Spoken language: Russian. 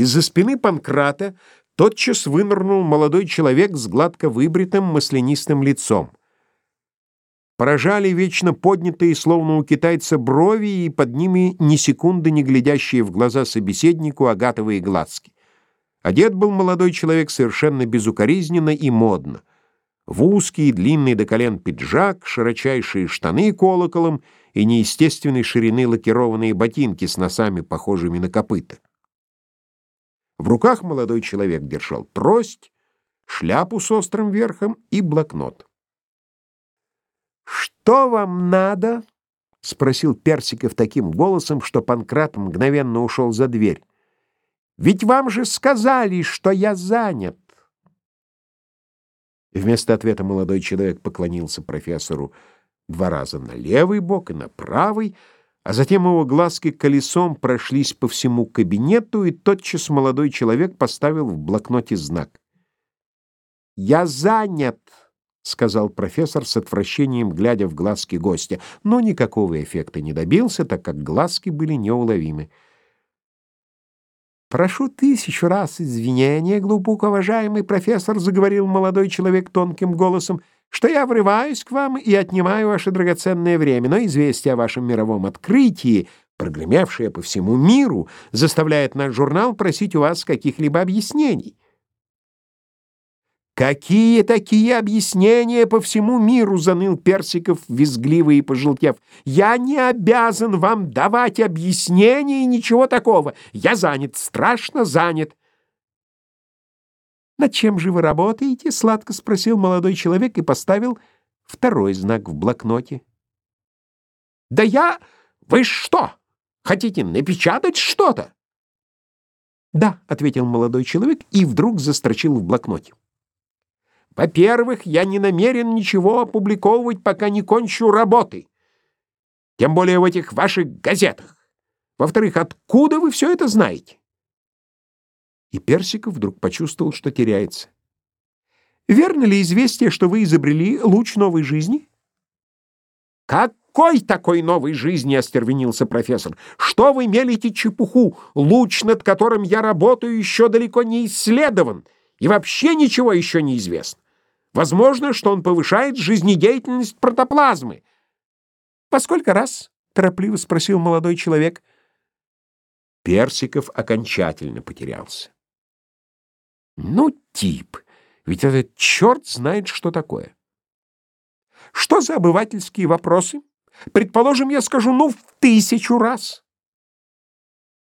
Из-за спины Панкрата тотчас вынырнул молодой человек с гладко выбритым маслянистым лицом. Поражали вечно поднятые, словно у китайца, брови, и под ними ни секунды не глядящие в глаза собеседнику агатовые глазки. Одет был молодой человек совершенно безукоризненно и модно. В узкий, длинный до колен пиджак, широчайшие штаны колоколом и неестественной ширины лакированные ботинки с носами, похожими на копыта. В руках молодой человек держал трость, шляпу с острым верхом и блокнот. «Что вам надо?» — спросил Персиков таким голосом, что Панкрат мгновенно ушел за дверь. «Ведь вам же сказали, что я занят!» Вместо ответа молодой человек поклонился профессору два раза на левый бок и на правый, а затем его глазки колесом прошлись по всему кабинету, и тотчас молодой человек поставил в блокноте знак. «Я занят!» — сказал профессор с отвращением, глядя в глазки гостя, но никакого эффекта не добился, так как глазки были неуловимы. «Прошу тысячу раз извинения, глубоко уважаемый профессор», — заговорил молодой человек тонким голосом, «что я врываюсь к вам и отнимаю ваше драгоценное время, но известие о вашем мировом открытии, прогремевшее по всему миру, заставляет наш журнал просить у вас каких-либо объяснений». «Какие такие объяснения по всему миру?» — заныл Персиков, визгливый и пожелтев. «Я не обязан вам давать объяснений и ничего такого. Я занят, страшно занят». «Над чем же вы работаете?» — сладко спросил молодой человек и поставил второй знак в блокноте. «Да я... Вы что, хотите напечатать что-то?» «Да», — ответил молодой человек и вдруг застрочил в блокноте. Во-первых, я не намерен ничего опубликовывать, пока не кончу работы. Тем более в этих ваших газетах. Во-вторых, откуда вы все это знаете? И Персиков вдруг почувствовал, что теряется. Верно ли известие, что вы изобрели луч новой жизни? Какой такой новой жизни, остервенился профессор. Что вы мелите чепуху? Луч, над которым я работаю, еще далеко не исследован и вообще ничего еще не известно. Возможно, что он повышает жизнедеятельность протоплазмы. «Во сколько раз?» — торопливо спросил молодой человек. Персиков окончательно потерялся. «Ну, тип, ведь этот черт знает, что такое. Что за обывательские вопросы? Предположим, я скажу, ну, в тысячу раз».